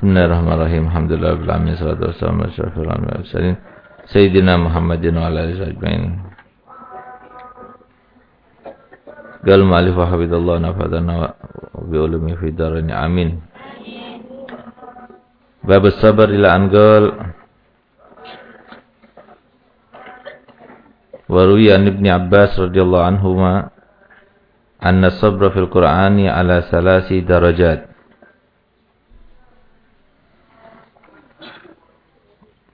بسم الله الرحمن الرحيم الحمد لله رب العالمين والصلاة والسلام على أشرف الأنبياء والمرسلين سيدنا محمد وعلى آله أجمعين قال المؤلف حفظ الله نفذنا بعلومه في دارنا آمين باب الصبر إلى أن قال وروي عن ابن عباس رضي الله عنهما أن الصبر في القرآن على ثلاث درجات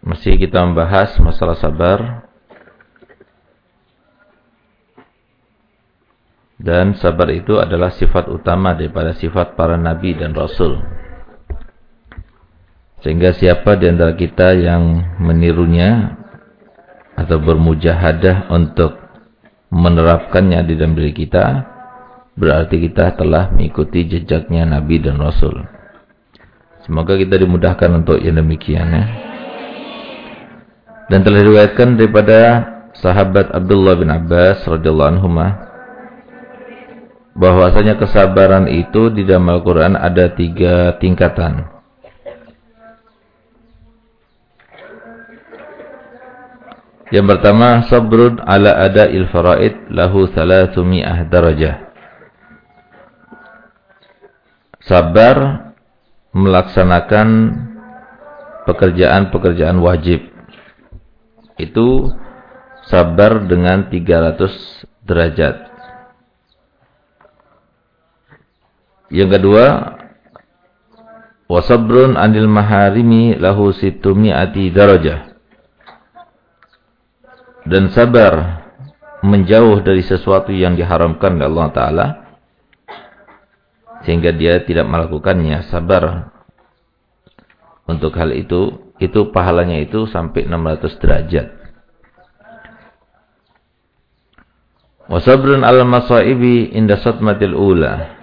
Masih kita membahas masalah sabar Dan sabar itu adalah sifat utama daripada sifat para nabi dan rasul Sehingga siapa di antara kita yang menirunya Atau bermujahadah untuk menerapkannya di dalam diri kita Berarti kita telah mengikuti jejaknya nabi dan rasul Semoga kita dimudahkan untuk yang demikian ya. Dan telah diriwayatkan daripada sahabat Abdullah bin Abbas radhiyallahu anhu bahwasanya kesabaran itu di dalam Al-Qur'an ada tiga tingkatan. Yang pertama sabrun ala ada il faraid lahu mi'ah darajah. Sabar melaksanakan pekerjaan-pekerjaan wajib itu sabar dengan 300 derajat. Yang kedua, wasabrun anil maharimi lahu situmi'ati darajah. Dan sabar menjauh dari sesuatu yang diharamkan oleh Allah Ta'ala. Sehingga dia tidak melakukannya. Sabar untuk hal itu itu pahalanya itu sampai 600 derajat. Wasabrun al masaibi inda satmatil ula.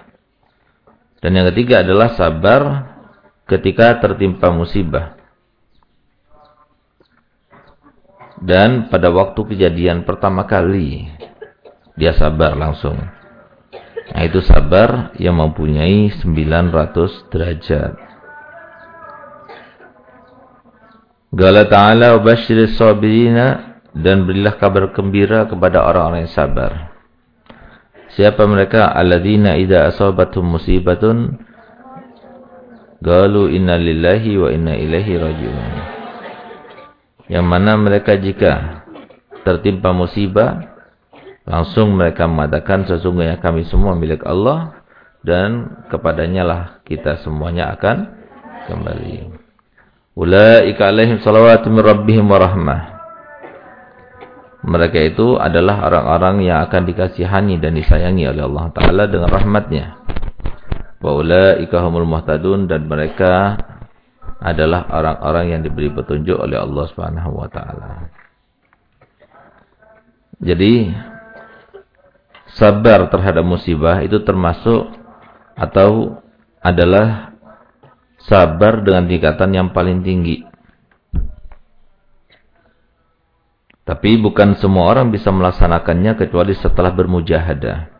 Dan yang ketiga adalah sabar ketika tertimpa musibah. Dan pada waktu kejadian pertama kali dia sabar langsung. Nah itu sabar yang mempunyai 900 derajat. Gala ta'ala basyiris sabirina dan berilah kabar gembira kepada orang-orang yang sabar. Siapa mereka? Alladzina idza asabatum musibatun qalu inna lillahi wa inna ilaihi rajiun. Yang mana mereka jika tertimpa musibah langsung mereka mengatakan sesungguhnya kami semua milik Allah dan kepadanya lah kita semuanya akan kembali. Ulaika alaihim salawatu min rabbihim wa rahmah. Mereka itu adalah orang-orang yang akan dikasihani dan disayangi oleh Allah Ta'ala dengan rahmatnya. Wa ulaika humul muhtadun dan mereka adalah orang-orang yang diberi petunjuk oleh Allah Subhanahu wa taala. Jadi sabar terhadap musibah itu termasuk atau adalah sabar dengan tingkatan yang paling tinggi. Tapi bukan semua orang bisa melaksanakannya kecuali setelah bermujahadah.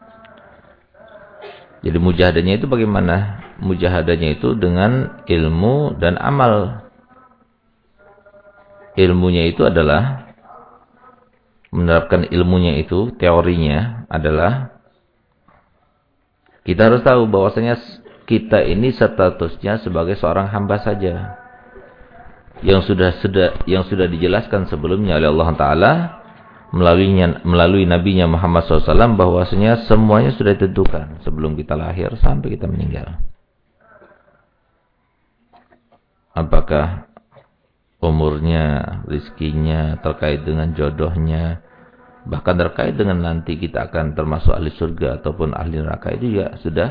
Jadi mujahadahnya itu bagaimana? Mujahadahnya itu dengan ilmu dan amal. Ilmunya itu adalah menerapkan ilmunya itu, teorinya adalah kita harus tahu bahwasanya kita ini statusnya sebagai seorang hamba saja. Yang sudah sudah yang sudah dijelaskan sebelumnya oleh Allah taala melalui melalui nabinya Muhammad SAW bahwasanya semuanya sudah ditentukan sebelum kita lahir sampai kita meninggal. Apakah umurnya, rizkinya, terkait dengan jodohnya, bahkan terkait dengan nanti kita akan termasuk ahli surga ataupun ahli neraka itu juga sudah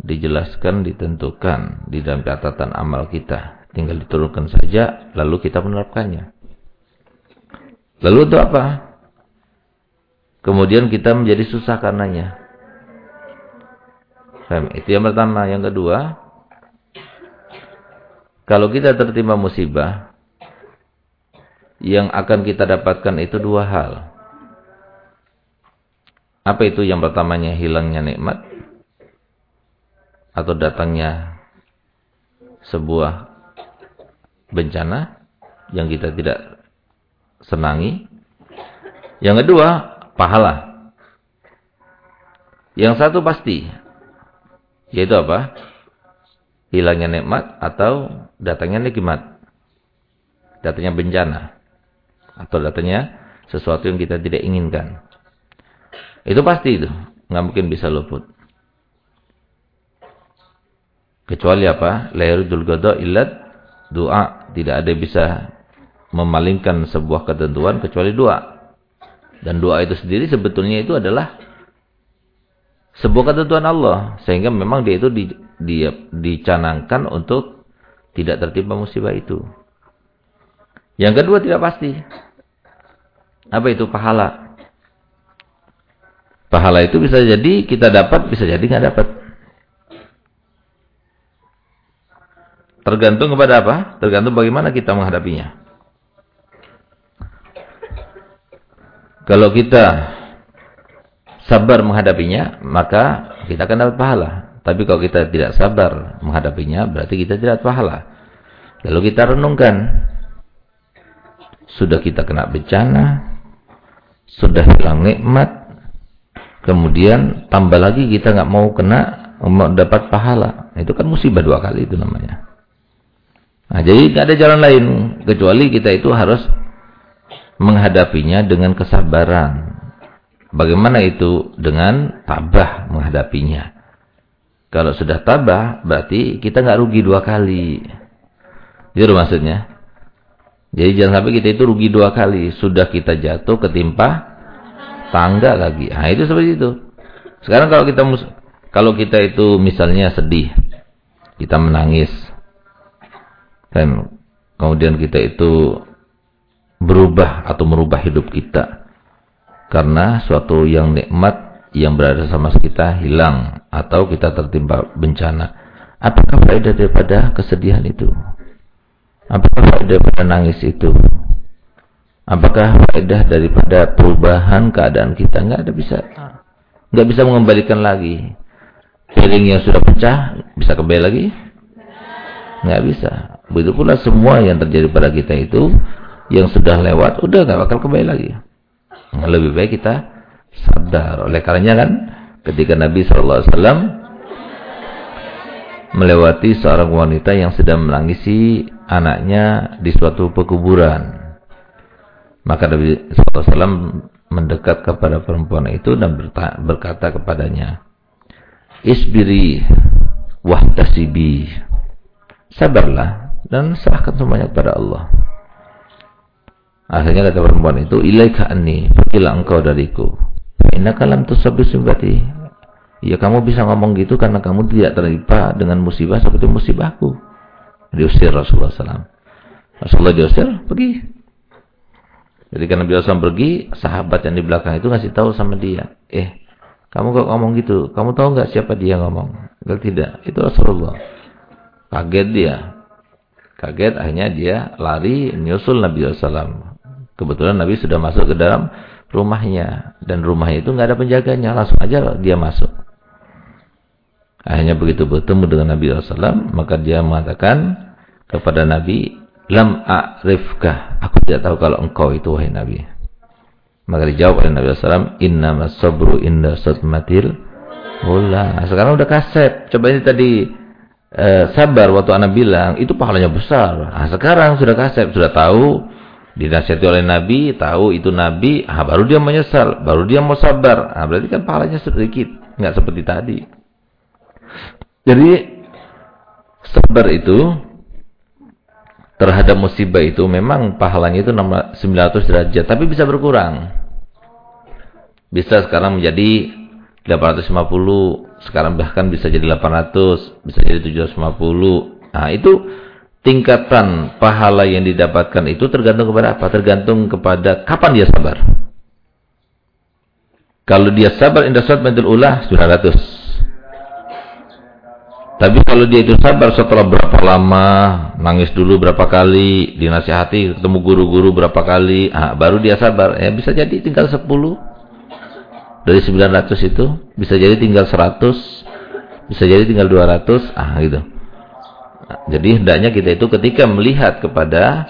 dijelaskan, ditentukan di dalam catatan amal kita. Tinggal diturunkan saja, lalu kita menerapkannya. Lalu itu apa? Kemudian kita menjadi susah karenanya. Itu yang pertama. Yang kedua, kalau kita tertimpa musibah, yang akan kita dapatkan itu dua hal. Apa itu yang pertamanya hilangnya nikmat? Atau datangnya sebuah bencana yang kita tidak senangi. Yang kedua, pahala. Yang satu pasti, yaitu apa? Hilangnya nikmat atau datangnya nikmat. Datangnya bencana. Atau datangnya sesuatu yang kita tidak inginkan. Itu pasti itu. Nggak mungkin bisa luput. Kecuali apa? Lairudul godo ilat doa. Tidak ada bisa memalingkan sebuah ketentuan kecuali doa. Dan doa itu sendiri sebetulnya itu adalah sebuah ketentuan Allah. Sehingga memang dia itu di, di, dicanangkan untuk tidak tertimpa musibah itu. Yang kedua tidak pasti. Apa itu pahala? Pahala itu bisa jadi kita dapat, bisa jadi nggak dapat. Tergantung kepada apa? Tergantung bagaimana kita menghadapinya. Kalau kita sabar menghadapinya, maka kita akan dapat pahala. Tapi kalau kita tidak sabar menghadapinya, berarti kita tidak pahala. Lalu kita renungkan. Sudah kita kena bencana, sudah hilang nikmat, kemudian tambah lagi kita nggak mau kena, mau dapat pahala. Itu kan musibah dua kali itu namanya. Nah, jadi nggak ada jalan lain kecuali kita itu harus menghadapinya dengan kesabaran. Bagaimana itu dengan tabah menghadapinya? Kalau sudah tabah, berarti kita nggak rugi dua kali. Itu maksudnya. Jadi jangan sampai kita itu rugi dua kali. Sudah kita jatuh ketimpa tangga lagi. Nah itu seperti itu. Sekarang kalau kita kalau kita itu misalnya sedih, kita menangis, dan kemudian kita itu berubah atau merubah hidup kita karena suatu yang nikmat yang berada sama kita hilang atau kita tertimpa bencana. Apakah faedah daripada kesedihan itu? Apakah faedah daripada nangis itu? Apakah faedah daripada perubahan keadaan kita? Enggak ada bisa. Enggak bisa mengembalikan lagi. Piring yang sudah pecah bisa kembali lagi? Enggak bisa. Begitu pula semua yang terjadi pada kita itu yang sudah lewat udah nggak bakal kembali lagi. Lebih baik kita sadar. Oleh karenanya kan ketika Nabi SAW melewati seorang wanita yang sedang menangisi anaknya di suatu pekuburan. Maka Nabi SAW mendekat kepada perempuan itu dan berkata kepadanya, Isbiri wahtasibi. Sabarlah dan serahkan semuanya kepada Allah. Akhirnya kata perempuan itu, "Ilaika anni, pergilah engkau dariku." Innaka lam tusabbi simbati. Ya kamu bisa ngomong gitu karena kamu tidak terlibat dengan musibah seperti musibahku. Diusir Rasulullah SAW. Rasulullah diusir, pergi. Jadi karena Nabi SAW pergi, sahabat yang di belakang itu ngasih tahu sama dia, eh, kamu kok ngomong gitu? Kamu tahu nggak siapa dia ngomong? Enggak tidak, itu Rasulullah. Kaget dia. Kaget akhirnya dia lari nyusul Nabi SAW. Kebetulan Nabi sudah masuk ke dalam rumahnya. Dan rumahnya itu nggak ada penjaganya. Langsung aja dia masuk. Akhirnya begitu bertemu dengan Nabi SAW. Maka dia mengatakan kepada Nabi. Lam a'rifkah. Aku tidak tahu kalau engkau itu wahai Nabi. Maka dijawab oleh Nabi SAW. Innama sabru inda sutmatil. Ula. Sekarang udah kaset. Coba ini tadi. Eh, sabar waktu anak bilang. Itu pahalanya besar. Nah, sekarang sudah kaset. Sudah tahu dinasihati oleh Nabi, tahu itu Nabi, ah, baru dia menyesal, baru dia mau sabar. Ah, berarti kan pahalanya sedikit, nggak seperti tadi. Jadi sabar itu terhadap musibah itu memang pahalanya itu 900 derajat, tapi bisa berkurang. Bisa sekarang menjadi 850, sekarang bahkan bisa jadi 800, bisa jadi 750. Nah, itu tingkatan pahala yang didapatkan itu tergantung kepada apa? Tergantung kepada kapan dia sabar. Kalau dia sabar indah saat mentul ulah 900. Tapi kalau dia itu sabar setelah berapa lama, nangis dulu berapa kali, dinasihati, ketemu guru-guru berapa kali, ah, baru dia sabar. Ya bisa jadi tinggal 10. Dari 900 itu bisa jadi tinggal 100, bisa jadi tinggal 200, ah gitu. Jadi hendaknya kita itu ketika melihat kepada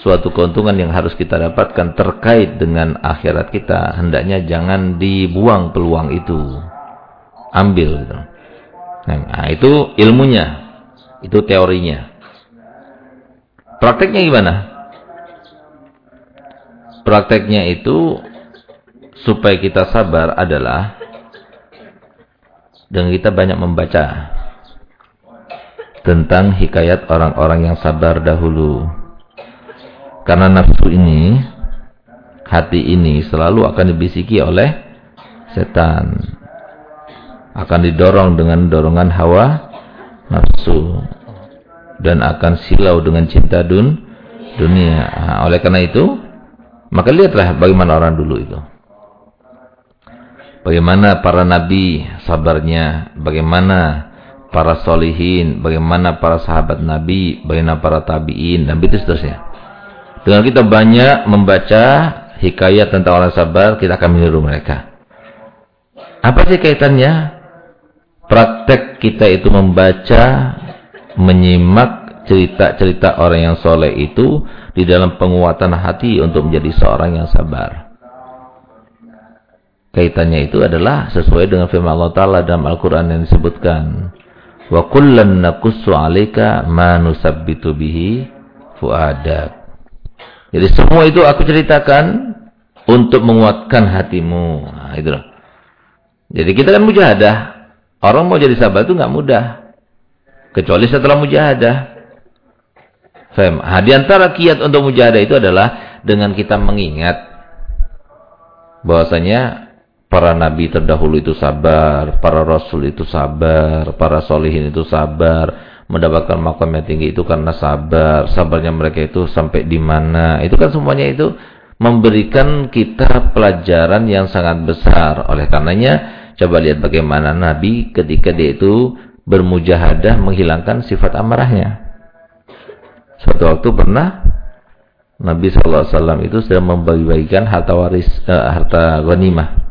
suatu keuntungan yang harus kita dapatkan terkait dengan akhirat kita, hendaknya jangan dibuang peluang itu. Ambil gitu. Nah, itu ilmunya. Itu teorinya. Prakteknya gimana? Prakteknya itu supaya kita sabar adalah dengan kita banyak membaca tentang hikayat orang-orang yang sabar dahulu. Karena nafsu ini, hati ini selalu akan dibisiki oleh setan. Akan didorong dengan dorongan hawa nafsu. Dan akan silau dengan cinta dun, dunia. Nah, oleh karena itu, maka lihatlah bagaimana orang dulu itu. Bagaimana para nabi sabarnya, bagaimana para solihin, bagaimana para sahabat nabi, bagaimana para tabi'in, dan begitu seterusnya. Dengan kita banyak membaca hikayat tentang orang sabar, kita akan meniru mereka. Apa sih kaitannya? Praktek kita itu membaca, menyimak cerita-cerita orang yang soleh itu di dalam penguatan hati untuk menjadi seorang yang sabar. Kaitannya itu adalah sesuai dengan firman Allah Ta'ala dalam Al-Quran yang disebutkan. Wa kullan naqussu 'alaika ma nusabbitu bihi fuadak. Jadi semua itu aku ceritakan untuk menguatkan hatimu. Nah, itu loh. Jadi kita kan mujahadah. Orang mau jadi sahabat itu nggak mudah. Kecuali setelah mujahadah. Faham? Nah, di antara kiat untuk mujahadah itu adalah dengan kita mengingat bahwasanya para nabi terdahulu itu sabar, para rasul itu sabar, para solihin itu sabar, mendapatkan makam yang tinggi itu karena sabar, sabarnya mereka itu sampai di mana, itu kan semuanya itu memberikan kita pelajaran yang sangat besar. Oleh karenanya, coba lihat bagaimana Nabi ketika dia itu bermujahadah menghilangkan sifat amarahnya. Suatu waktu pernah Nabi SAW itu sedang membagi-bagikan harta waris, eh, harta ghanimah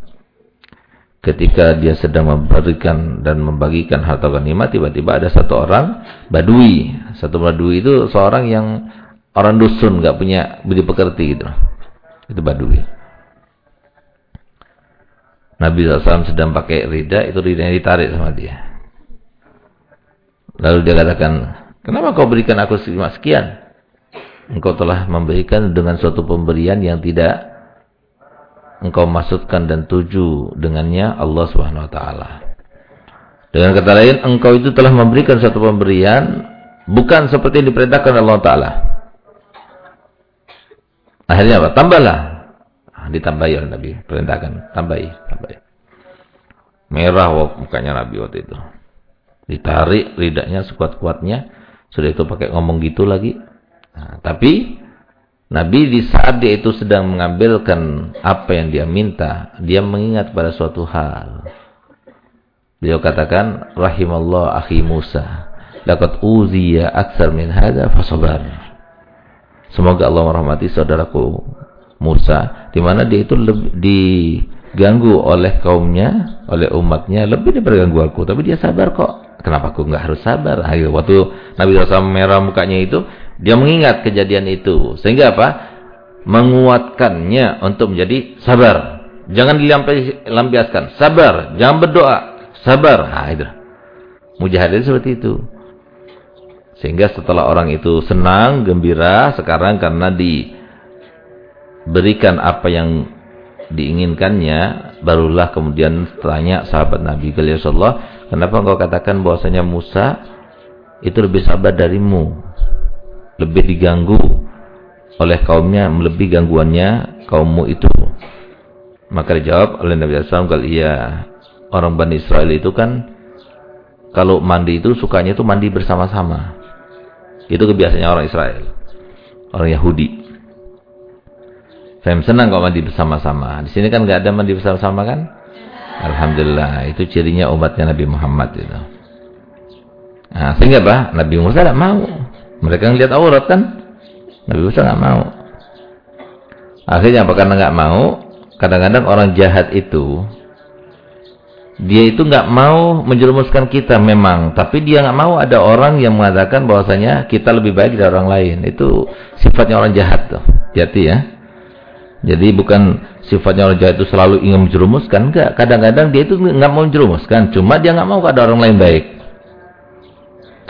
ketika dia sedang memberikan dan membagikan harta ghanimah tiba-tiba ada satu orang badui. Satu badui itu seorang yang orang dusun nggak punya budi pekerti gitu. Itu badui. Nabi SAW sedang pakai rida itu ridanya ditarik sama dia. Lalu dia katakan kenapa kau berikan aku sekian? Engkau telah memberikan dengan suatu pemberian yang tidak engkau maksudkan dan tuju dengannya Allah Subhanahu wa taala. Dengan kata lain, engkau itu telah memberikan satu pemberian bukan seperti yang diperintahkan Allah taala. Akhirnya apa? Tambahlah. Ah, ditambahi oleh Nabi, perintahkan, tambahi, tambahi. Merah mukanya Nabi waktu itu. Ditarik lidahnya sekuat-kuatnya. Sudah itu pakai ngomong gitu lagi. Nah, tapi Nabi di saat dia itu sedang mengambilkan apa yang dia minta, dia mengingat pada suatu hal. Beliau katakan, Rahimallah akhi Musa. Laqad uziya aksar min hadha fasabar. Semoga Allah merahmati saudaraku Musa. Di mana dia itu lebih diganggu oleh kaumnya, oleh umatnya. Lebih daripada ganggu aku. Tapi dia sabar kok. Kenapa aku nggak harus sabar? Ayo, waktu Nabi SAW merah mukanya itu, dia mengingat kejadian itu. Sehingga apa? Menguatkannya untuk menjadi sabar. Jangan dilampiaskan. Sabar. Jangan berdoa. Sabar. Nah, itu. Mujahadah seperti itu. Sehingga setelah orang itu senang, gembira, sekarang karena diberikan apa yang diinginkannya, barulah kemudian tanya sahabat Nabi Rasulullah, kenapa engkau katakan bahwasanya Musa itu lebih sabar darimu? Lebih diganggu oleh kaumnya, lebih gangguannya kaummu itu. Maka dijawab oleh Nabi SAW, kalau iya orang Bani Israel itu kan kalau mandi itu sukanya itu mandi bersama-sama. Itu kebiasaannya orang Israel. Orang Yahudi. Saya senang kalau mandi bersama-sama. Di sini kan nggak ada mandi bersama-sama kan? Alhamdulillah. Itu cirinya umatnya Nabi Muhammad itu. Nah, sehingga apa? Nabi Musa tidak mau. Mereka ngeliat aurat kan? Nabi Musa nggak mau. Akhirnya apa karena nggak mau? Kadang-kadang orang jahat itu dia itu nggak mau menjerumuskan kita memang, tapi dia nggak mau ada orang yang mengatakan bahwasanya kita lebih baik dari orang lain. Itu sifatnya orang jahat tuh. Jadi ya. Jadi bukan sifatnya orang jahat itu selalu ingin menjerumuskan, enggak. Kadang-kadang dia itu nggak mau menjerumuskan, cuma dia nggak mau ada orang lain baik.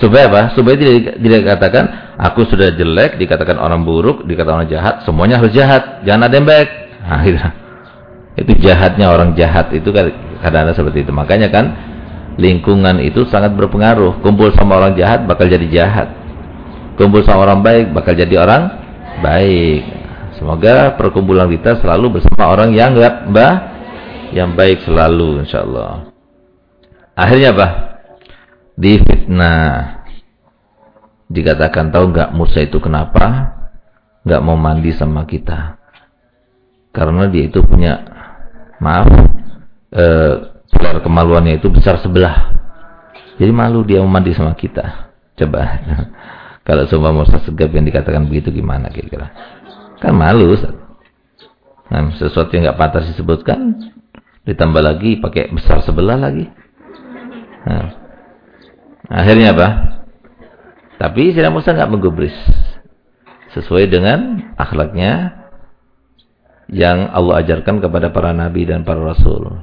Supaya apa? Supaya tidak, tidak dikatakan aku sudah jelek, dikatakan orang buruk, dikatakan orang jahat, semuanya harus jahat. Jangan ada yang baik. Nah, gitu. Itu jahatnya orang jahat itu kadang-kadang seperti itu. Makanya kan lingkungan itu sangat berpengaruh. Kumpul sama orang jahat bakal jadi jahat. Kumpul sama orang baik bakal jadi orang baik. Semoga perkumpulan kita selalu bersama orang yang enggak mbah yang baik selalu insyaallah. Akhirnya apa? Difitnah. Dikatakan tahu enggak Musa itu kenapa enggak mau mandi sama kita? Karena dia itu punya maaf eh, kemaluannya itu besar sebelah. Jadi malu dia mandi sama kita. Coba. Kalau semua Musa Segap yang dikatakan begitu gimana kira-kira? Kan malu. Nah, sesuatu yang nggak pantas disebutkan ditambah lagi pakai besar sebelah lagi. Nah, akhirnya apa? Tapi Sina Musa nggak menggubris. Sesuai dengan akhlaknya yang Allah ajarkan kepada para nabi dan para rasul.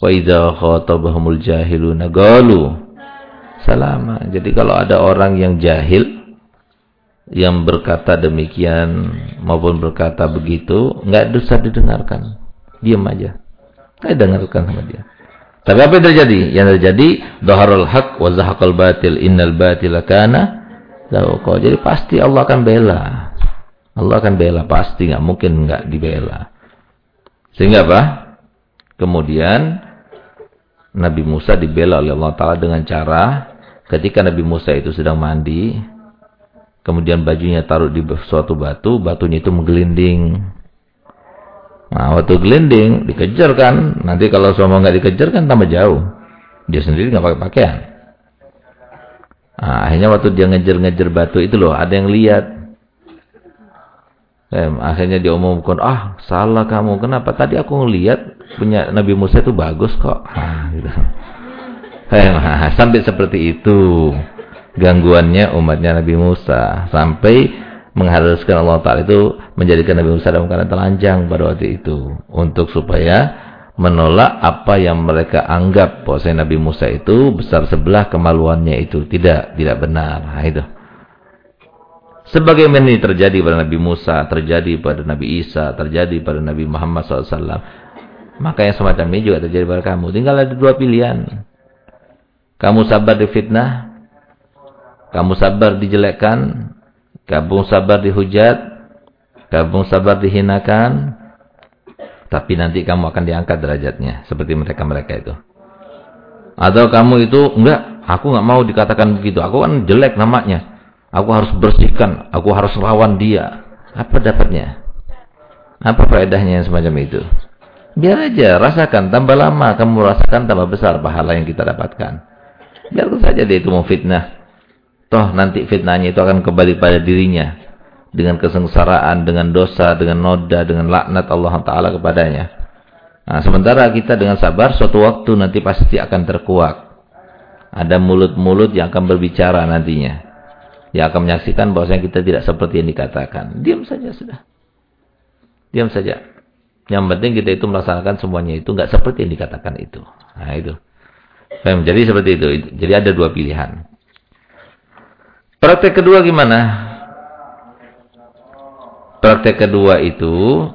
Wa idza khatabahumul jahiluna qalu salama. Jadi kalau ada orang yang jahil yang berkata demikian maupun berkata begitu, enggak dosa didengarkan. Diam aja. Enggak dengarkan sama dia. Tapi apa yang terjadi? Yang terjadi dhaharul haq wa zahaqal batil innal batila kana Jadi pasti Allah akan bela. Allah akan bela pasti nggak mungkin nggak dibela. Sehingga apa? Kemudian Nabi Musa dibela oleh Allah Taala dengan cara ketika Nabi Musa itu sedang mandi, kemudian bajunya taruh di suatu batu, batunya itu menggelinding. Nah, waktu gelinding dikejar kan, nanti kalau semua nggak dikejar kan tambah jauh. Dia sendiri nggak pakai pakaian. Nah, akhirnya waktu dia ngejar-ngejar batu itu loh, ada yang lihat. Eh, akhirnya diumumkan, ah salah kamu. Kenapa? Tadi aku ngelihat punya Nabi Musa itu bagus kok. Nah, gitu. eh, sampai seperti itu gangguannya umatnya Nabi Musa. Sampai mengharuskan Allah Ta'ala itu menjadikan Nabi Musa dalam keadaan telanjang pada waktu itu. Untuk supaya menolak apa yang mereka anggap bahwa Nabi Musa itu besar sebelah kemaluannya itu. Tidak, tidak benar. Nah, itu. Sebagaimana ini terjadi pada Nabi Musa, terjadi pada Nabi Isa, terjadi pada Nabi Muhammad SAW. Maka yang semacam ini juga terjadi pada kamu. Tinggal ada dua pilihan. Kamu sabar di fitnah. Kamu sabar dijelekkan. Kamu sabar dihujat. Kamu sabar dihinakan. Tapi nanti kamu akan diangkat derajatnya. Seperti mereka-mereka itu. Atau kamu itu, enggak, aku enggak mau dikatakan begitu. Aku kan jelek namanya. Aku harus bersihkan, aku harus lawan dia. Apa dapatnya? Apa faedahnya yang semacam itu? Biar aja, rasakan. Tambah lama kamu rasakan, tambah besar pahala yang kita dapatkan. Biarkan saja dia itu mau fitnah. Toh nanti fitnahnya itu akan kembali pada dirinya. Dengan kesengsaraan, dengan dosa, dengan noda, dengan laknat Allah Ta'ala kepadanya. Nah, sementara kita dengan sabar, suatu waktu nanti pasti akan terkuak. Ada mulut-mulut yang akan berbicara nantinya yang akan menyaksikan bahwasanya kita tidak seperti yang dikatakan. Diam saja sudah. Diam saja. Yang penting kita itu melaksanakan semuanya itu nggak seperti yang dikatakan itu. Nah itu. Jadi seperti itu. Jadi ada dua pilihan. Praktek kedua gimana? Praktek kedua itu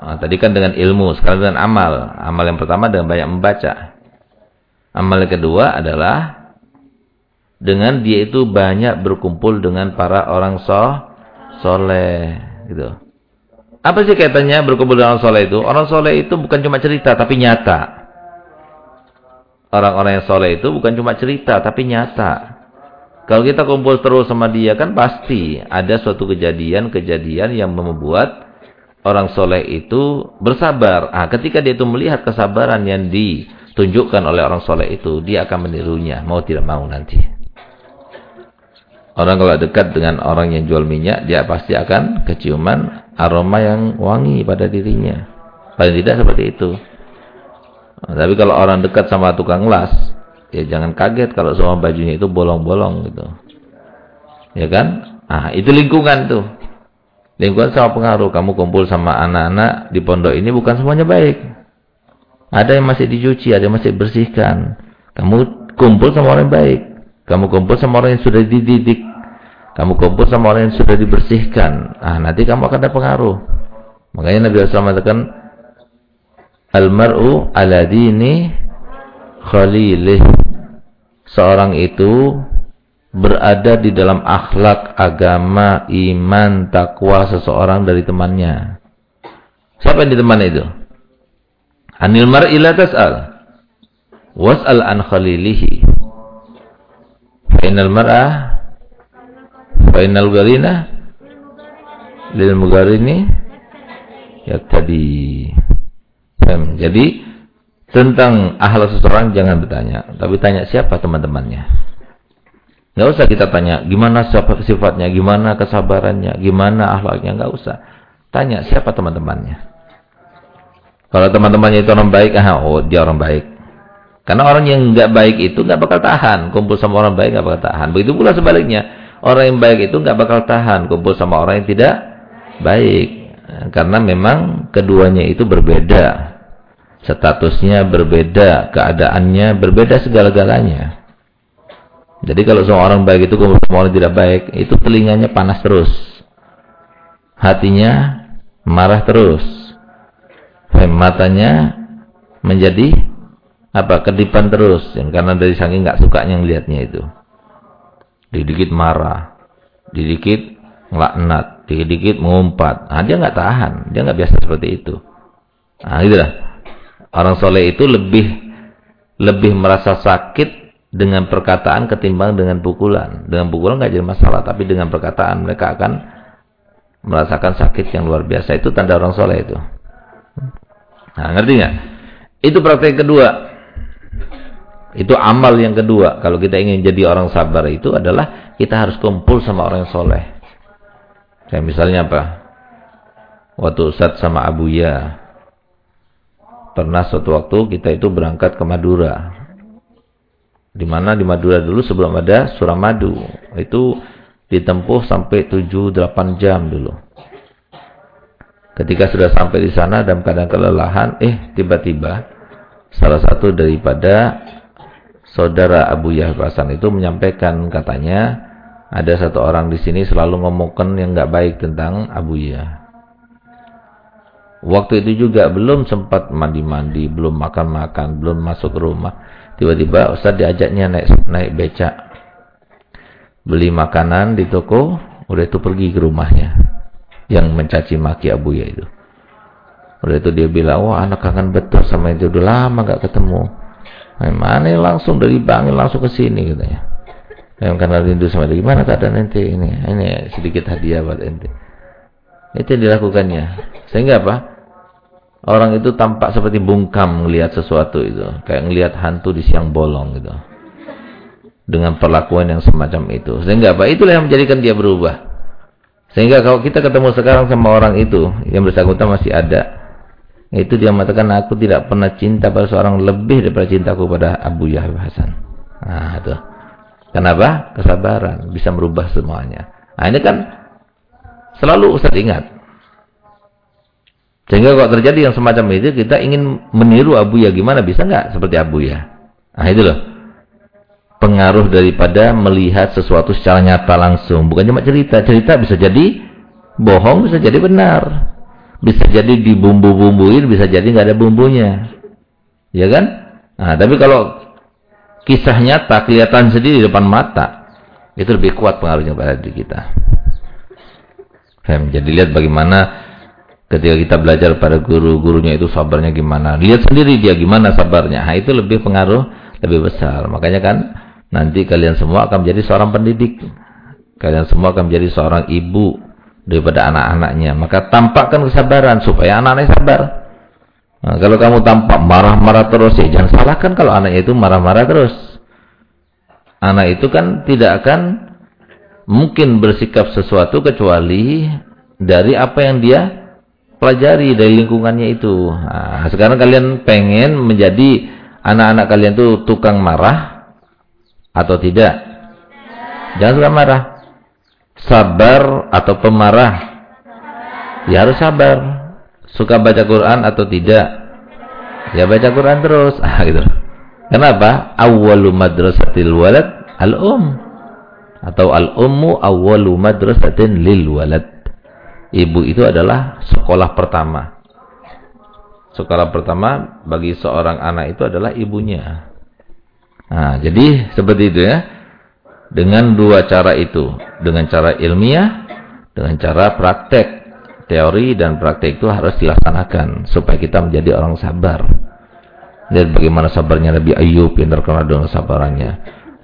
nah, tadi kan dengan ilmu, sekarang dengan amal. Amal yang pertama dengan banyak membaca. Amal yang kedua adalah dengan dia itu banyak berkumpul dengan para orang soh, soleh gitu. Apa sih kaitannya berkumpul dengan orang soleh itu? Orang soleh itu bukan cuma cerita tapi nyata. Orang-orang yang soleh itu bukan cuma cerita tapi nyata. Kalau kita kumpul terus sama dia kan pasti ada suatu kejadian-kejadian yang membuat orang soleh itu bersabar. Ah, ketika dia itu melihat kesabaran yang ditunjukkan oleh orang soleh itu, dia akan menirunya, mau tidak mau nanti. Orang kalau dekat dengan orang yang jual minyak, dia pasti akan keciuman aroma yang wangi pada dirinya. Paling tidak seperti itu. Tapi kalau orang dekat sama tukang las, ya jangan kaget kalau semua bajunya itu bolong-bolong gitu. Ya kan? Ah, itu lingkungan tuh. Lingkungan sama pengaruh. Kamu kumpul sama anak-anak di pondok ini bukan semuanya baik. Ada yang masih dicuci, ada yang masih bersihkan. Kamu kumpul sama orang yang baik. Kamu kumpul sama orang yang sudah dididik. Kamu kumpul sama orang yang sudah dibersihkan. Ah, nanti kamu akan ada pengaruh. Makanya Nabi SAW mengatakan Al-mar'u ala khalilih. Seorang itu berada di dalam akhlak, agama, iman, takwa seseorang dari temannya. Siapa yang di teman itu? Anil mar'i la tas'al. Was'al an khalilihi. Fa'inal mar'a Fa'inal garina Lil mugarini Yaktadi jadi tentang ahli seseorang jangan bertanya, tapi tanya siapa teman-temannya. Nggak usah kita tanya gimana sifatnya, gimana kesabarannya, gimana akhlaknya, nggak usah. Tanya siapa teman-temannya. Kalau teman-temannya itu orang baik, ah, oh dia orang baik. Karena orang yang nggak baik itu nggak bakal tahan. Kumpul sama orang baik nggak bakal tahan. Begitu pula sebaliknya. Orang yang baik itu nggak bakal tahan. Kumpul sama orang yang tidak baik. Karena memang keduanya itu berbeda statusnya berbeda, keadaannya berbeda segala-galanya. Jadi kalau seorang baik itu kemudian orang tidak baik, itu telinganya panas terus. Hatinya marah terus. Matanya menjadi apa? Kedipan terus, yang karena dari saking nggak sukanya ngelihatnya itu. Dikit-dikit marah, dikit ngelaknat, dikit-dikit mengumpat. Nah, dia nggak tahan, dia nggak biasa seperti itu. Nah, gitu lah. Orang soleh itu lebih lebih merasa sakit dengan perkataan ketimbang dengan pukulan. Dengan pukulan nggak jadi masalah, tapi dengan perkataan mereka akan merasakan sakit yang luar biasa. Itu tanda orang soleh itu. Nah, ngerti nggak? Itu praktek kedua. Itu amal yang kedua. Kalau kita ingin jadi orang sabar itu adalah kita harus kumpul sama orang yang soleh. Kayak misalnya apa? Waktu Ustaz sama Abu Ya pernah suatu waktu kita itu berangkat ke Madura. Di mana di Madura dulu sebelum ada Suramadu. Itu ditempuh sampai 7-8 jam dulu. Ketika sudah sampai di sana dalam keadaan kelelahan, eh tiba-tiba salah satu daripada saudara Abu Yahya itu menyampaikan katanya ada satu orang di sini selalu ngomongkan yang nggak baik tentang Abu Yahya. Waktu itu juga belum sempat mandi-mandi, belum makan-makan, belum masuk rumah. Tiba-tiba Ustaz diajaknya naik naik becak. Beli makanan di toko, udah itu pergi ke rumahnya. Yang mencaci maki Abu ya itu. Udah itu dia bilang, wah anak kangen betul sama itu. Udah lama gak ketemu. Nah, mana langsung dari Bangil langsung ke sini katanya. Yang karena rindu sama dia. Gimana keadaan ente ini? Ini sedikit hadiah buat ente. Itu yang dilakukannya. Sehingga apa? Orang itu tampak seperti bungkam melihat sesuatu itu. Kayak melihat hantu di siang bolong gitu. Dengan perlakuan yang semacam itu. Sehingga apa? Itulah yang menjadikan dia berubah. Sehingga kalau kita ketemu sekarang sama orang itu. Yang bersangkutan masih ada. Itu dia mengatakan aku tidak pernah cinta pada seorang lebih daripada cintaku pada Abu Yahya Hasan. Nah itu. Kenapa? Kesabaran. Bisa merubah semuanya. Nah ini kan selalu Ustaz ingat. Sehingga kalau terjadi yang semacam itu, kita ingin meniru Abu Ya. Gimana? Bisa nggak seperti Abu Ya? Nah itu loh. Pengaruh daripada melihat sesuatu secara nyata langsung. Bukan cuma cerita. Cerita bisa jadi bohong, bisa jadi benar. Bisa jadi dibumbu-bumbuin, bisa jadi nggak ada bumbunya. Ya kan? Nah, tapi kalau kisah nyata, kelihatan sendiri di depan mata, itu lebih kuat pengaruhnya pada diri kita. Jadi lihat bagaimana Ketika kita belajar pada guru-gurunya itu sabarnya gimana. Lihat sendiri dia gimana sabarnya. Nah, itu lebih pengaruh, lebih besar. Makanya kan nanti kalian semua akan menjadi seorang pendidik. Kalian semua akan menjadi seorang ibu daripada anak-anaknya. Maka tampakkan kesabaran supaya anak-anaknya sabar. Nah, kalau kamu tampak marah-marah terus, ya jangan salahkan kalau anaknya itu marah-marah terus. Anak itu kan tidak akan mungkin bersikap sesuatu kecuali dari apa yang dia pelajari dari lingkungannya itu. Nah, sekarang kalian pengen menjadi anak-anak kalian tuh tukang marah atau tidak? Jangan suka marah. Sabar atau pemarah? Ya harus sabar. Suka baca Quran atau tidak? Ya baca Quran terus. Ah gitu. Kenapa? Awwalu madrasatil walad al-um. Atau al-ummu awwalu madrasatin lil walad. Ibu itu adalah sekolah pertama. Sekolah pertama bagi seorang anak itu adalah ibunya. Nah, jadi seperti itu ya. Dengan dua cara itu. Dengan cara ilmiah, dengan cara praktek. Teori dan praktek itu harus dilaksanakan. Supaya kita menjadi orang sabar. Lihat bagaimana sabarnya Nabi Ayub yang terkenal dengan sabarannya.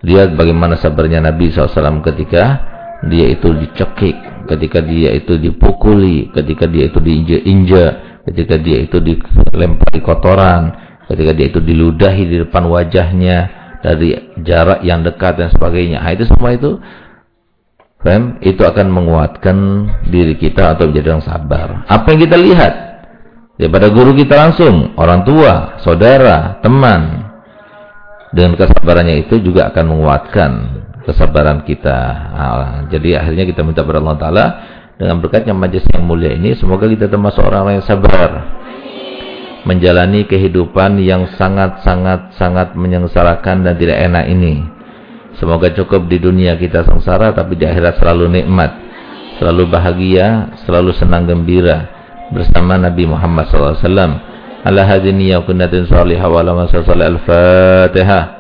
Lihat bagaimana sabarnya Nabi SAW ketika dia itu dicekik. Ketika dia itu dipukuli. Ketika dia itu diinjak-injak. Ketika dia itu dilempari kotoran. Ketika dia itu diludahi di depan wajahnya dari jarak yang dekat dan sebagainya. Nah, itu semua itu Fem, itu akan menguatkan diri kita atau menjadi orang sabar. Apa yang kita lihat daripada guru kita langsung, orang tua, saudara, teman. Dengan kesabarannya itu juga akan menguatkan kesabaran kita. Nah, jadi akhirnya kita minta kepada Allah Taala dengan berkatnya majlis yang mulia ini, semoga kita termasuk orang-orang yang sabar menjalani kehidupan yang sangat-sangat sangat menyengsarakan dan tidak enak ini. Semoga cukup di dunia kita sengsara tapi di akhirat selalu nikmat, selalu bahagia, selalu senang gembira bersama Nabi Muhammad SAW. Ala hadini ya kunnatin salihah wa al-Fatihah.